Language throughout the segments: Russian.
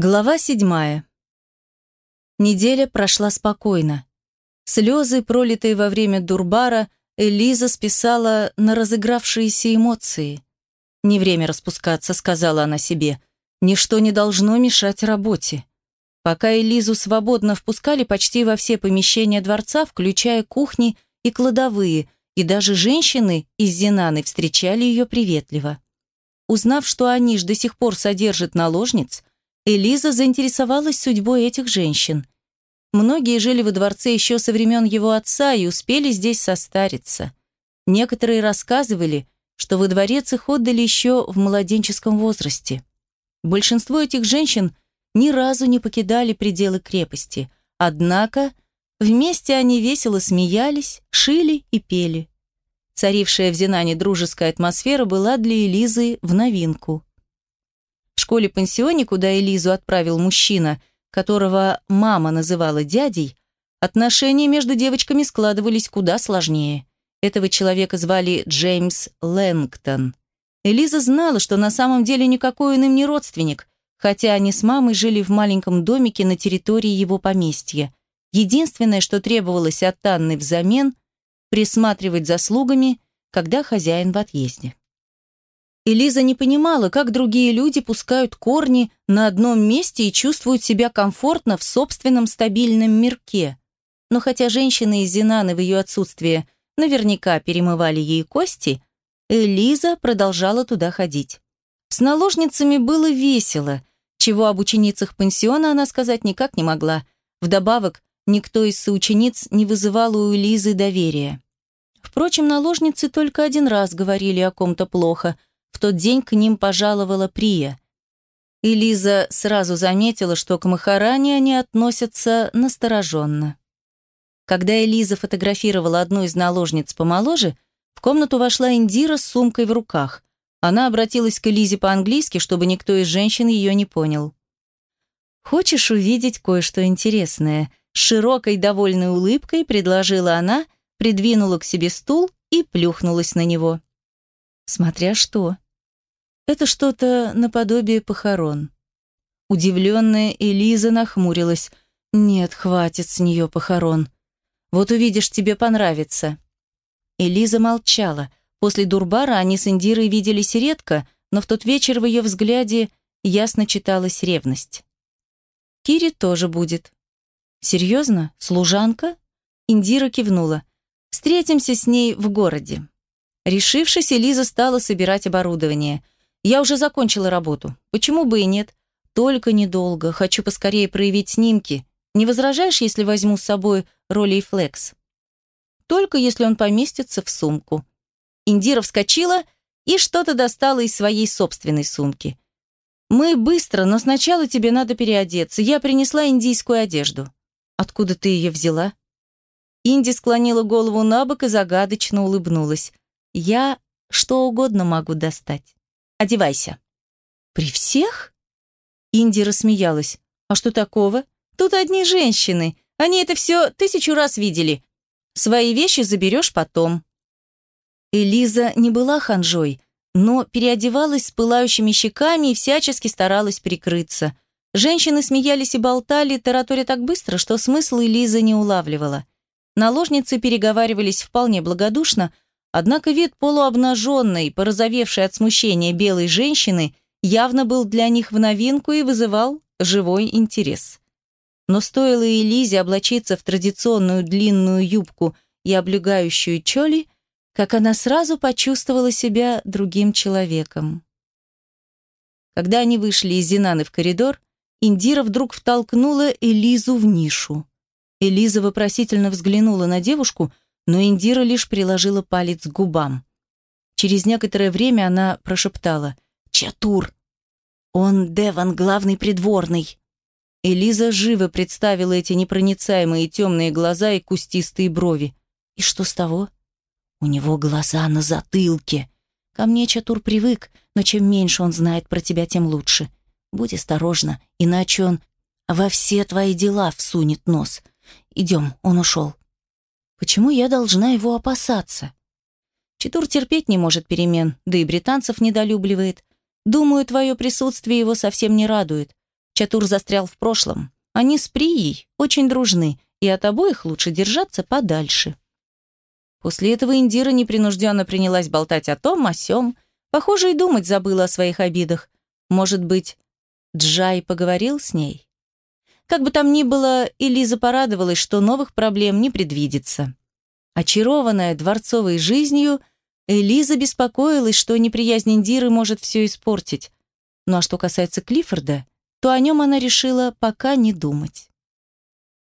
Глава седьмая. Неделя прошла спокойно. Слезы, пролитые во время дурбара, Элиза списала на разыгравшиеся эмоции. «Не время распускаться», — сказала она себе. «Ничто не должно мешать работе». Пока Элизу свободно впускали почти во все помещения дворца, включая кухни и кладовые, и даже женщины из Зинаны встречали ее приветливо. Узнав, что они ж до сих пор содержат наложниц, Элиза заинтересовалась судьбой этих женщин. Многие жили во дворце еще со времен его отца и успели здесь состариться. Некоторые рассказывали, что во дворец их отдали еще в младенческом возрасте. Большинство этих женщин ни разу не покидали пределы крепости, однако вместе они весело смеялись, шили и пели. Царившая в Зинане дружеская атмосфера была для Элизы в новинку. Школе-пансионе, куда Элизу отправил мужчина, которого мама называла дядей, отношения между девочками складывались куда сложнее. Этого человека звали Джеймс Лэнгтон. Элиза знала, что на самом деле никакой он им не родственник, хотя они с мамой жили в маленьком домике на территории его поместья. Единственное, что требовалось от Анны взамен – присматривать за слугами, когда хозяин в отъезде. Элиза не понимала, как другие люди пускают корни на одном месте и чувствуют себя комфортно в собственном стабильном мирке. Но хотя женщины из Зинаны в ее отсутствие наверняка перемывали ей кости, Элиза продолжала туда ходить. С наложницами было весело, чего об ученицах пансиона она сказать никак не могла. Вдобавок, никто из соучениц не вызывал у Элизы доверия. Впрочем, наложницы только один раз говорили о ком-то плохо – в тот день к ним пожаловала Прия. И Лиза сразу заметила, что к Махаране они относятся настороженно. Когда Элиза фотографировала одну из наложниц помоложе, в комнату вошла Индира с сумкой в руках. Она обратилась к Элизе по-английски, чтобы никто из женщин ее не понял. «Хочешь увидеть кое-что интересное?» С широкой довольной улыбкой предложила она, придвинула к себе стул и плюхнулась на него. Смотря что. Это что-то наподобие похорон. Удивленная Элиза нахмурилась. «Нет, хватит с нее похорон. Вот увидишь, тебе понравится». Элиза молчала. После Дурбара они с Индирой виделись редко, но в тот вечер в ее взгляде ясно читалась ревность. «Кири тоже будет». «Серьезно? Служанка?» Индира кивнула. «Встретимся с ней в городе». Решившись, Элиза стала собирать оборудование. «Я уже закончила работу. Почему бы и нет? Только недолго. Хочу поскорее проявить снимки. Не возражаешь, если возьму с собой ролей флекс?» «Только если он поместится в сумку». Индира вскочила и что-то достала из своей собственной сумки. «Мы быстро, но сначала тебе надо переодеться. Я принесла индийскую одежду». «Откуда ты ее взяла?» Инди склонила голову на бок и загадочно улыбнулась. Я что угодно могу достать. Одевайся. При всех? Инди рассмеялась. А что такого? Тут одни женщины. Они это все тысячу раз видели. Свои вещи заберешь потом. Элиза не была ханжой, но переодевалась с пылающими щеками и всячески старалась прикрыться. Женщины смеялись и болтали, тараторя так быстро, что смысл Элиза не улавливала. Наложницы переговаривались вполне благодушно, Однако вид полуобнаженной, порозовевшей от смущения белой женщины явно был для них в новинку и вызывал живой интерес. Но стоило Элизе облачиться в традиционную длинную юбку и облегающую чоли, как она сразу почувствовала себя другим человеком. Когда они вышли из Зинаны в коридор, Индира вдруг втолкнула Элизу в нишу. Элиза вопросительно взглянула на девушку – но Индира лишь приложила палец к губам. Через некоторое время она прошептала «Чатур! Он Деван, главный придворный!» Элиза живо представила эти непроницаемые темные глаза и кустистые брови. «И что с того?» «У него глаза на затылке. Ко мне Чатур привык, но чем меньше он знает про тебя, тем лучше. Будь осторожна, иначе он во все твои дела всунет нос. Идем, он ушел». Почему я должна его опасаться? Читур терпеть не может перемен, да и британцев недолюбливает. Думаю, твое присутствие его совсем не радует. Чатур застрял в прошлом. Они с Прией очень дружны, и от обоих лучше держаться подальше. После этого Индира непринужденно принялась болтать о том, о сём. Похоже, и думать забыла о своих обидах. Может быть, Джай поговорил с ней? Как бы там ни было, Элиза порадовалась, что новых проблем не предвидится. Очарованная дворцовой жизнью, Элиза беспокоилась, что неприязнь Индиры может все испортить. Ну а что касается Клиффорда, то о нем она решила пока не думать.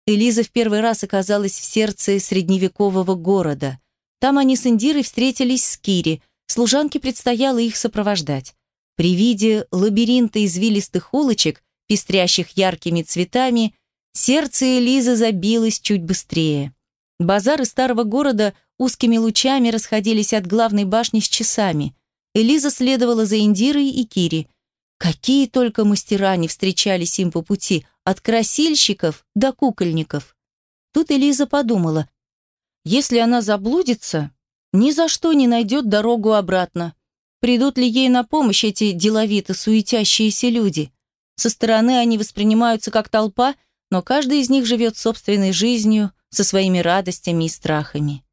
Элиза в первый раз оказалась в сердце средневекового города. Там они с Индирой встретились с Кири, служанке предстояло их сопровождать. При виде лабиринта извилистых улочек, пестрящих яркими цветами, сердце Элизы забилось чуть быстрее. Базары старого города узкими лучами расходились от главной башни с часами. Элиза следовала за Индирой и Кири. Какие только мастера не встречались им по пути, от красильщиков до кукольников. Тут Элиза подумала, если она заблудится, ни за что не найдет дорогу обратно. Придут ли ей на помощь эти деловито суетящиеся люди? Со стороны они воспринимаются как толпа, но каждый из них живет собственной жизнью, со своими радостями и страхами.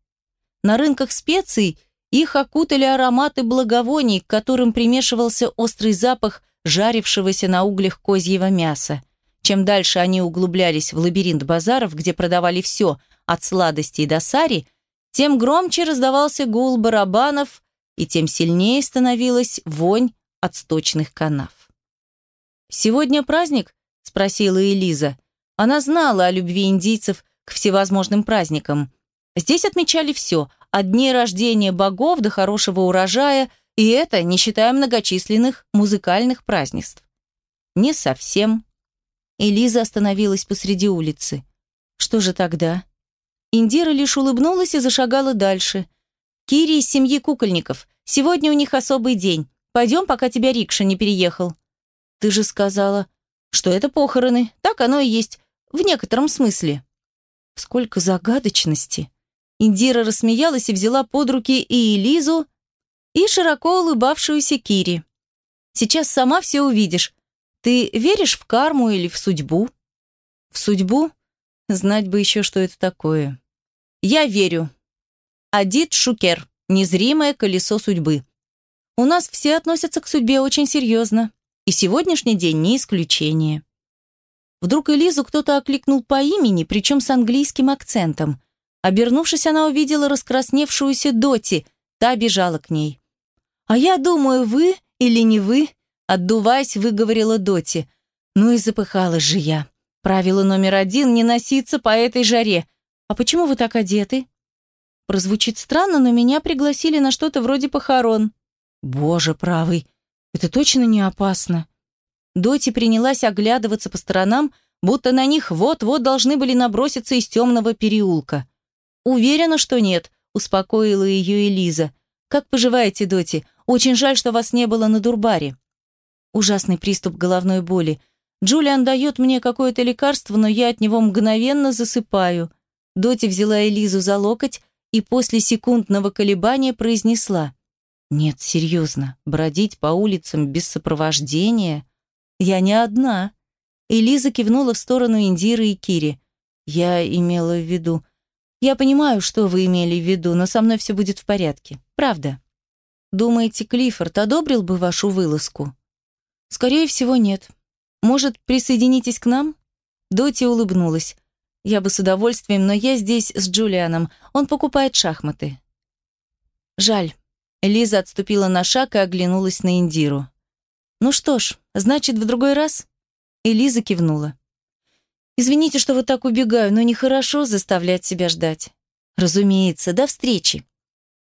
На рынках специй их окутали ароматы благовоний, к которым примешивался острый запах жарившегося на углях козьего мяса. Чем дальше они углублялись в лабиринт базаров, где продавали все, от сладостей до сари, тем громче раздавался гул барабанов, и тем сильнее становилась вонь от сточных канав. «Сегодня праздник?» – спросила Элиза. Она знала о любви индийцев к всевозможным праздникам. Здесь отмечали все – от дней рождения богов до хорошего урожая, и это не считая многочисленных музыкальных празднеств. Не совсем. Элиза остановилась посреди улицы. Что же тогда? Индира лишь улыбнулась и зашагала дальше. Кири из семьи кукольников. Сегодня у них особый день. Пойдем, пока тебя рикша не переехал. Ты же сказала, что это похороны. Так оно и есть. В некотором смысле. Сколько загадочности. Индира рассмеялась и взяла под руки и Элизу, и широко улыбавшуюся Кири. «Сейчас сама все увидишь. Ты веришь в карму или в судьбу?» «В судьбу? Знать бы еще, что это такое». «Я верю. Адит Шукер. Незримое колесо судьбы. У нас все относятся к судьбе очень серьезно. И сегодняшний день не исключение». Вдруг Элизу кто-то окликнул по имени, причем с английским акцентом. Обернувшись, она увидела раскрасневшуюся Доти, та бежала к ней. «А я думаю, вы или не вы?» Отдуваясь, выговорила Доти. «Ну и запыхалась же я. Правило номер один — не носиться по этой жаре. А почему вы так одеты?» Прозвучит странно, но меня пригласили на что-то вроде похорон. «Боже правый, это точно не опасно?» Доти принялась оглядываться по сторонам, будто на них вот-вот должны были наброситься из темного переулка. «Уверена, что нет», — успокоила ее Элиза. «Как поживаете, Доти? Очень жаль, что вас не было на Дурбаре. Ужасный приступ головной боли. Джулиан дает мне какое-то лекарство, но я от него мгновенно засыпаю. Доти взяла Элизу за локоть и после секундного колебания произнесла. «Нет, серьезно, бродить по улицам без сопровождения? Я не одна». Элиза кивнула в сторону Индиры и Кири. «Я имела в виду...» «Я понимаю, что вы имели в виду, но со мной все будет в порядке. Правда». Думаете, Клиффорд одобрил бы вашу вылазку? Скорее всего, нет. Может, присоединитесь к нам? Доти улыбнулась. Я бы с удовольствием, но я здесь с Джулианом. Он покупает шахматы. Жаль. Лиза отступила на шаг и оглянулась на Индиру. Ну что ж, значит, в другой раз? Элиза кивнула. Извините, что вот так убегаю, но нехорошо заставлять себя ждать. Разумеется, до встречи.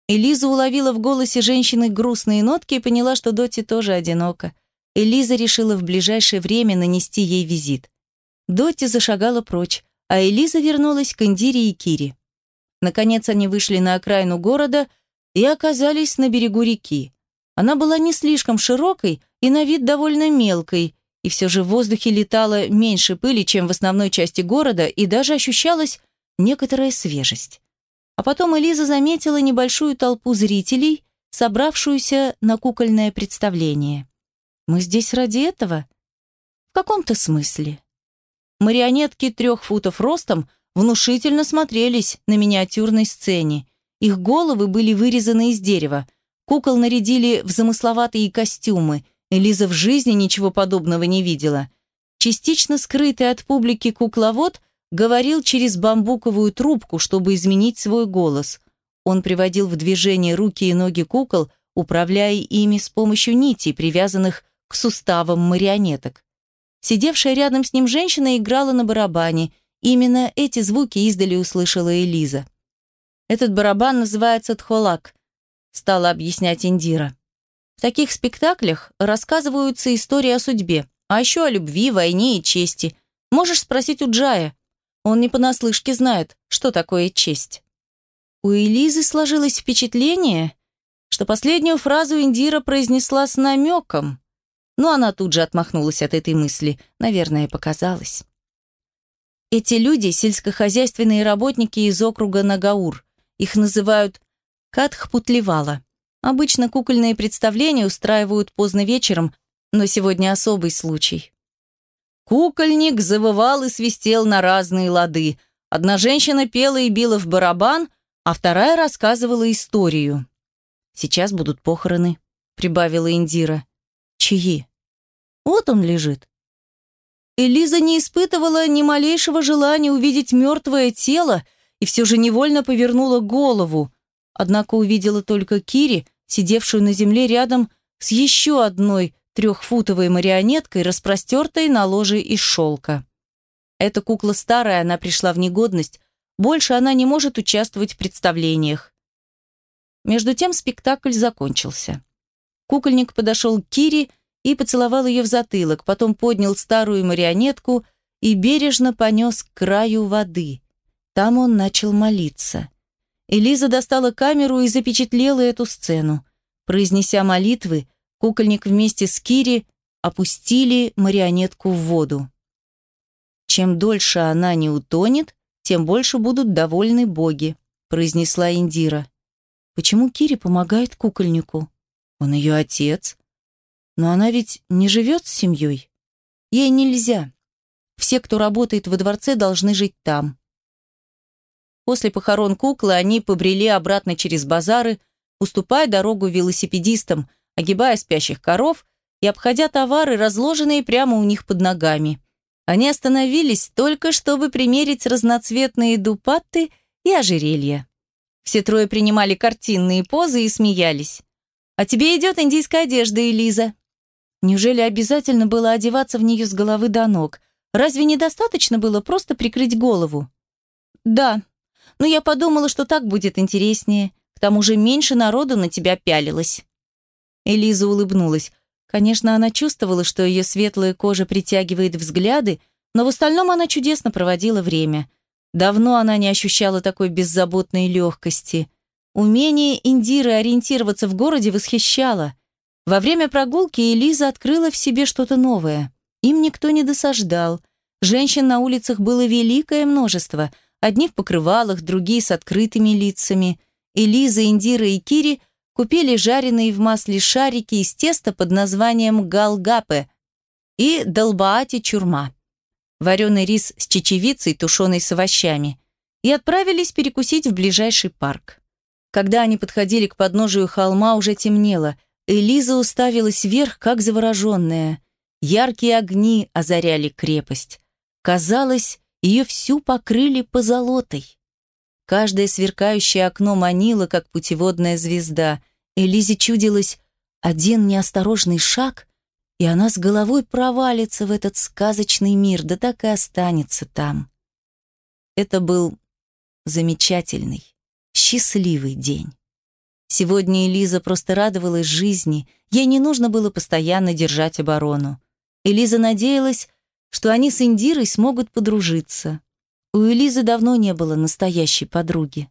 Элиза уловила в голосе женщины грустные нотки и поняла, что Доти тоже одинока. Элиза решила в ближайшее время нанести ей визит. Доти зашагала прочь, а Элиза вернулась к Индире и Кире. Наконец они вышли на окраину города и оказались на берегу реки. Она была не слишком широкой и на вид довольно мелкой, и все же в воздухе летало меньше пыли, чем в основной части города, и даже ощущалась некоторая свежесть. А потом Элиза заметила небольшую толпу зрителей, собравшуюся на кукольное представление. «Мы здесь ради этого?» В каком-то смысле. Марионетки трех футов ростом внушительно смотрелись на миниатюрной сцене. Их головы были вырезаны из дерева. Кукол нарядили в замысловатые костюмы. Элиза в жизни ничего подобного не видела. Частично скрытый от публики кукловод говорил через бамбуковую трубку, чтобы изменить свой голос. Он приводил в движение руки и ноги кукол, управляя ими с помощью нитей, привязанных к суставам марионеток. Сидевшая рядом с ним женщина играла на барабане. Именно эти звуки издали услышала Элиза. «Этот барабан называется тхолак», — стала объяснять Индира. В таких спектаклях рассказываются истории о судьбе, а еще о любви, войне и чести. Можешь спросить у Джая. Он не понаслышке знает, что такое честь. У Элизы сложилось впечатление, что последнюю фразу Индира произнесла с намеком, но она тут же отмахнулась от этой мысли, наверное, показалось. Эти люди – сельскохозяйственные работники из округа Нагаур. Их называют Катхпутлевала. Обычно кукольные представления устраивают поздно вечером, но сегодня особый случай. Кукольник завывал и свистел на разные лады. Одна женщина пела и била в барабан, а вторая рассказывала историю. «Сейчас будут похороны», — прибавила Индира. «Чьи?» «Вот он лежит». Элиза не испытывала ни малейшего желания увидеть мертвое тело и все же невольно повернула голову, однако увидела только Кири, сидевшую на земле рядом с еще одной трехфутовой марионеткой, распростертой на ложе из шелка. Эта кукла старая, она пришла в негодность, больше она не может участвовать в представлениях. Между тем спектакль закончился. Кукольник подошел к Кире и поцеловал ее в затылок, потом поднял старую марионетку и бережно понес к краю воды. Там он начал молиться. Элиза достала камеру и запечатлела эту сцену. Произнеся молитвы, кукольник вместе с Кири опустили марионетку в воду. Чем дольше она не утонет, тем больше будут довольны боги, произнесла Индира. Почему Кири помогает кукольнику? Он ее отец. Но она ведь не живет с семьей. Ей нельзя. Все, кто работает во дворце, должны жить там. После похорон куклы они побрели обратно через базары, уступая дорогу велосипедистам, огибая спящих коров и обходя товары, разложенные прямо у них под ногами. Они остановились только, чтобы примерить разноцветные дупатты и ожерелья. Все трое принимали картинные позы и смеялись. «А тебе идет индийская одежда, Элиза». Неужели обязательно было одеваться в нее с головы до ног? Разве недостаточно было просто прикрыть голову? «Да, но я подумала, что так будет интереснее. К тому же меньше народу на тебя пялилось». Элиза улыбнулась. Конечно, она чувствовала, что ее светлая кожа притягивает взгляды, но в остальном она чудесно проводила время. Давно она не ощущала такой беззаботной легкости. Умение Индиры ориентироваться в городе восхищало. Во время прогулки Элиза открыла в себе что-то новое. Им никто не досаждал. Женщин на улицах было великое множество. Одни в покрывалах, другие с открытыми лицами. Элиза, Индира и Кири купили жареные в масле шарики из теста под названием галгапе и долбаати чурма вареный рис с чечевицей, тушеной с овощами, и отправились перекусить в ближайший парк. Когда они подходили к подножию холма, уже темнело. Элиза уставилась вверх, как завороженная. Яркие огни озаряли крепость. Казалось, ее всю покрыли позолотой. Каждое сверкающее окно манило, как путеводная звезда. Элизе чудилось один неосторожный шаг, и она с головой провалится в этот сказочный мир, да так и останется там. Это был замечательный, счастливый день. Сегодня Элиза просто радовалась жизни, ей не нужно было постоянно держать оборону. Элиза надеялась, что они с Индирой смогут подружиться. У Элизы давно не было настоящей подруги.